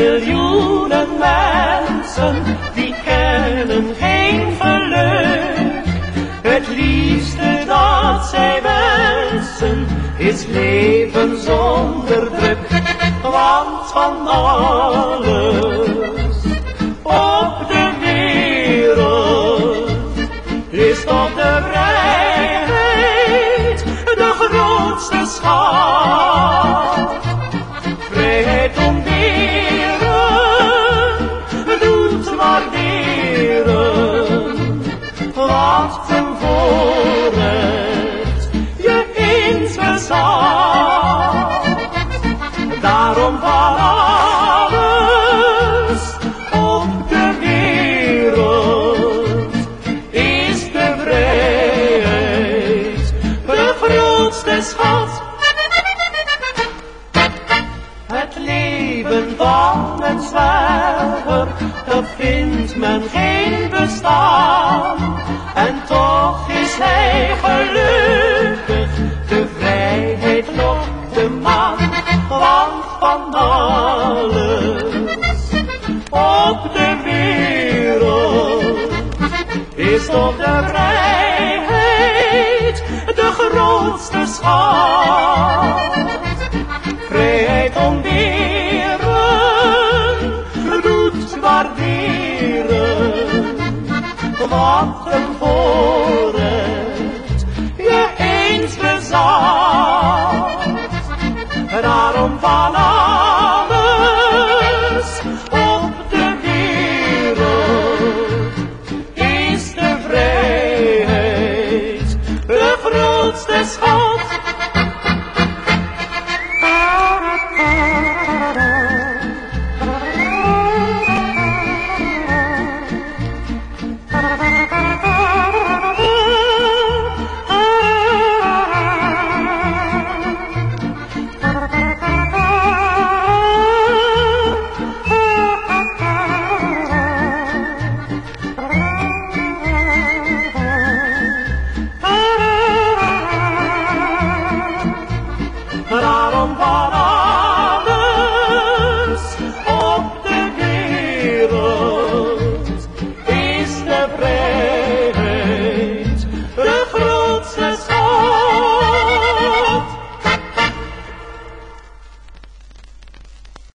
Miljoenen mensen die kennen geen geluk. Het liefste dat zij wensen is leven zonder druk. Want van alle. Daarom van alles op de wereld is de vrijheid de grootste schat. Het leven van een zwerver, dat vindt men geen de maan want van alles op de wereld is toch de vrijheid de grootste schat. Vrijheid om dieren doet waarderen wat een voorrecht je eens bezat. follow.